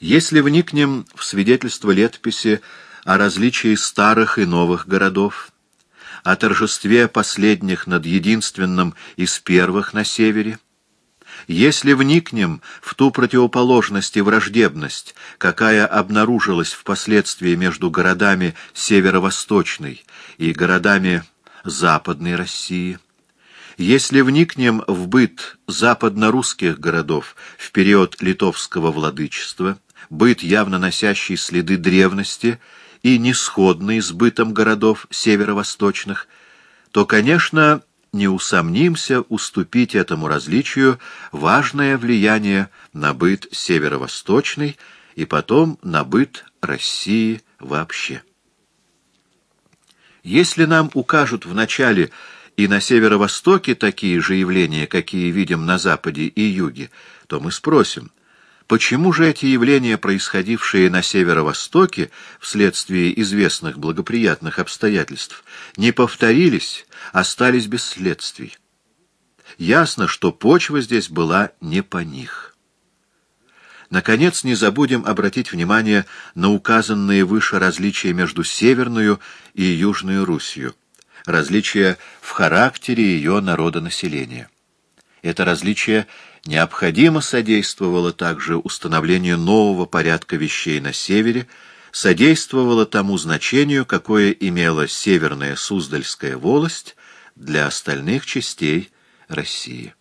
Если вникнем в свидетельство летописи о различии старых и новых городов, о торжестве последних над единственным из первых на севере, если вникнем в ту противоположность и враждебность, какая обнаружилась впоследствии между городами северо-восточной и городами Западной России, если вникнем в быт западно-русских городов в период литовского владычества, быт, явно носящий следы древности и несходный с бытом городов северо-восточных, то, конечно, не усомнимся уступить этому различию важное влияние на быт северо-восточный и потом на быт России вообще. Если нам укажут вначале и на северо-востоке такие же явления, какие видим на западе и юге, то мы спросим, почему же эти явления, происходившие на северо-востоке вследствие известных благоприятных обстоятельств, не повторились, остались без следствий? Ясно, что почва здесь была не по них. Наконец, не забудем обратить внимание на указанные выше различия между Северную и Южную Русью различие в характере ее народонаселения. Это различие необходимо содействовало также установлению нового порядка вещей на севере, содействовало тому значению, какое имела Северная Суздальская волость для остальных частей России.